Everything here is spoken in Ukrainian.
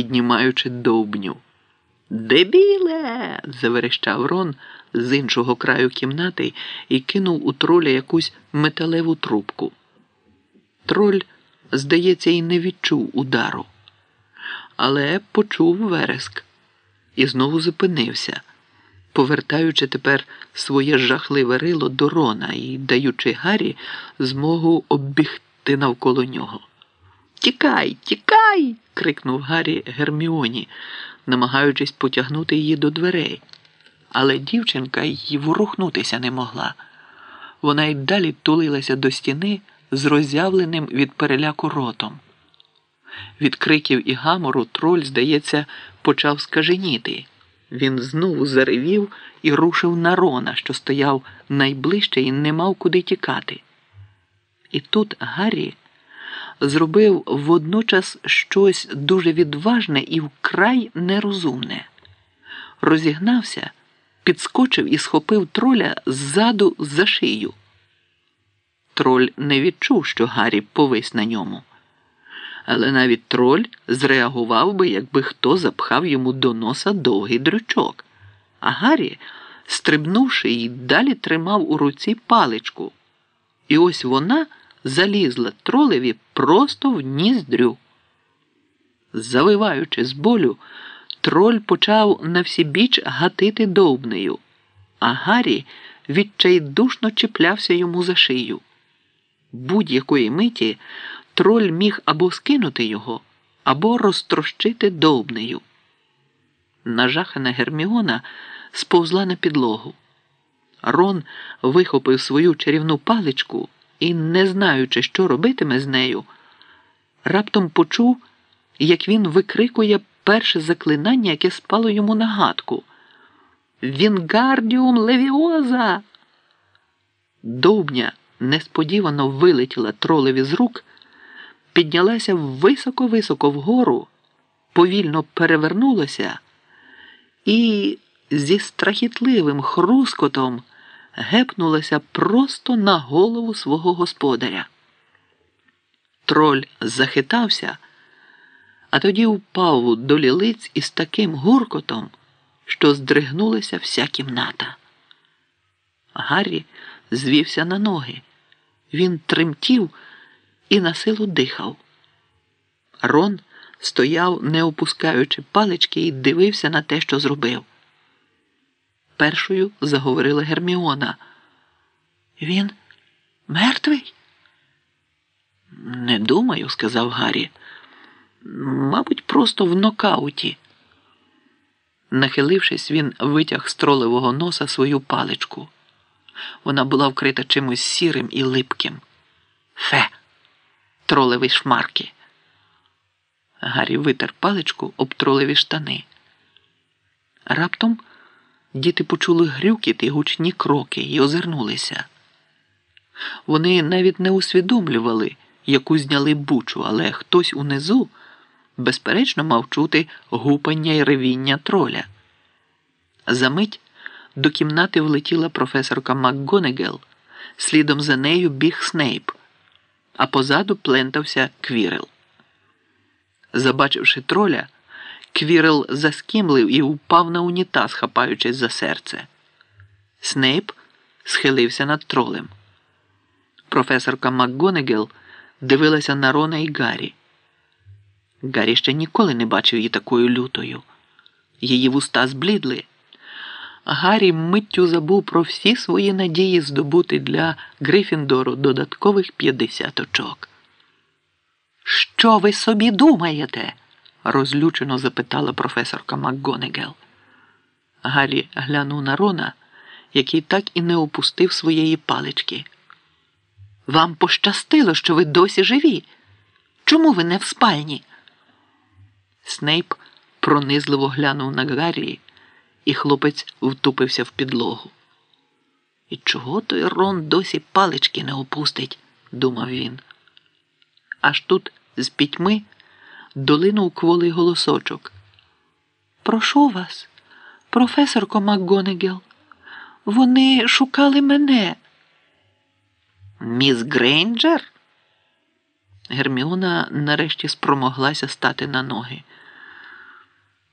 піднімаючи довбню. Дебіле. заверещав Рон з іншого краю кімнати і кинув у троля якусь металеву трубку. Троль, здається, і не відчув удару, але почув вереск і знову зупинився, повертаючи тепер своє жахливе рило до Рона і даючи Гаррі змогу оббігти навколо нього. Тікай, тікай. крикнув Гаррі Герміоні, намагаючись потягнути її до дверей. Але дівчинка й ворухнутися не могла. Вона й далі тулилася до стіни з роззявленим від переляку ротом. Від криків і гамору троль, здається, почав скаженіти. Він знову заревів і рушив на Рона, що стояв найближче і не мав куди тікати. І тут Гаррі зробив водночас щось дуже відважне і вкрай нерозумне. Розігнався, підскочив і схопив троля ззаду за шию. Троль не відчув, що Гаррі повис на ньому. Але навіть троль зреагував би, якби хто запхав йому до носа довгий дрючок. А Гаррі, стрибнувши і далі тримав у руці паличку. І ось вона залізла тролеві просто в ніздрю. Завиваючи з болю, троль почав на всі біч гатити довбнею, а Гаррі відчайдушно чіплявся йому за шию. Будь-якої миті троль міг або скинути його, або розтрощити довбнею. Нажахана Герміона сповзла на підлогу. Рон вихопив свою чарівну паличку і, не знаючи, що робитиме з нею, раптом почув, як він викрикує перше заклинання, яке спало йому на гадку. Вінгардіум левіоза. Довбня несподівано вилетіла тролеві з рук, піднялася високо-високо вгору, повільно перевернулася і зі страхітливим хрускотом гепнулася просто на голову свого господаря. Троль захитався, а тоді впав до лілиць із таким гуркотом, що здригнулася вся кімната. Гаррі звівся на ноги. Він тремтів і на силу дихав. Рон стояв, не опускаючи палички, і дивився на те, що зробив. Першою заговорила Герміона. Він мертвий? Не думаю, сказав Гаррі. Мабуть, просто в нокауті. Нахилившись, він витяг з тролевого носа свою паличку. Вона була вкрита чимось сірим і липким. Фе, тролеві шмарки. Гаррі витер паличку об тролеві штани. Раптом діти почули грюкіт і гучні кроки і озирнулися. Вони навіть не усвідомлювали, яку зняли бучу, але хтось унизу, безперечно, мав чути гупання й ревіння троля. Замить до кімнати влетіла професорка МакГонегел, слідом за нею біг Снейп, а позаду плентався Квірел. Забачивши троля, Квірел заскімлив і упав на унітаз, хапаючись за серце. Снейп схилився над тролем. Професорка МакГонегел дивилася на Рона і Гаррі. Гаррі ще ніколи не бачив її такою лютою. Її вуста зблідли. Гаррі миттю забув про всі свої надії здобути для Грифіндору додаткових 50 очок. Що ви собі думаєте? Розлючено запитала професорка МакГонегел. Гаррі глянув на Рона, який так і не опустив своєї палички. Вам пощастило, що ви досі живі. Чому ви не в спальні? Снейп пронизливо глянув на Гаррі, і хлопець втупився в підлогу. І чого той Рон досі палички не опустить, думав він. Аж тут з пітьми долинув кволий голосочок. Прошу вас, професорко МакГонегел, вони шукали мене. Міс Грейнджер? Герміона нарешті спромоглася стати на ноги.